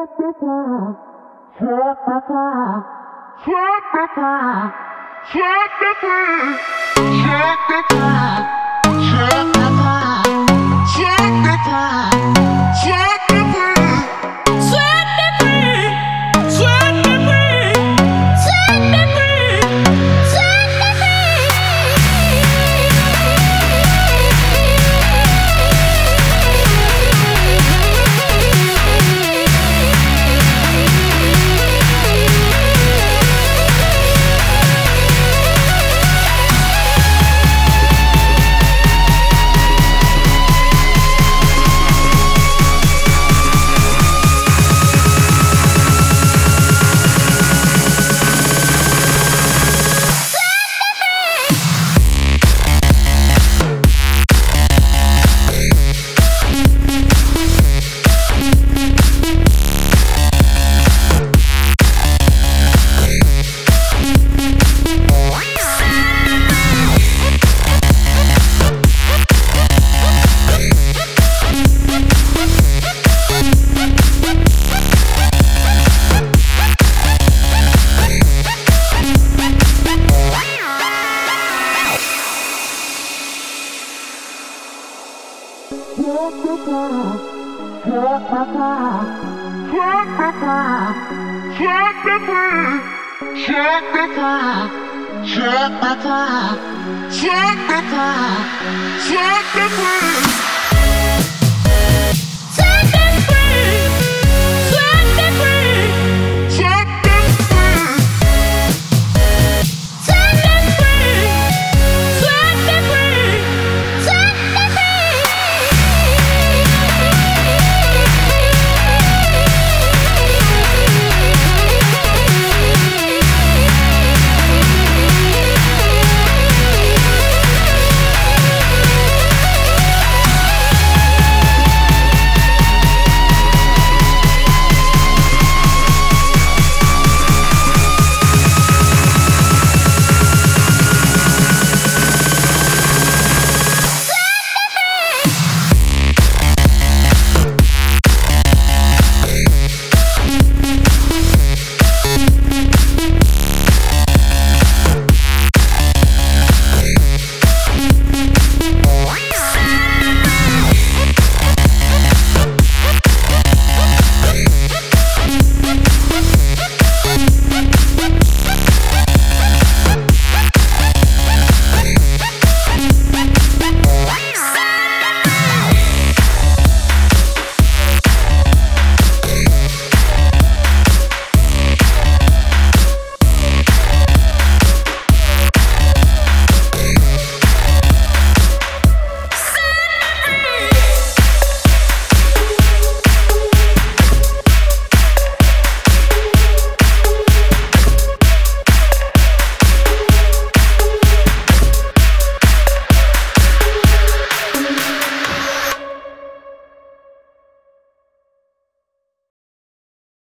Jupiter, Jupiter, Jupiter, the Jupiter. Check the clock. Check the clock.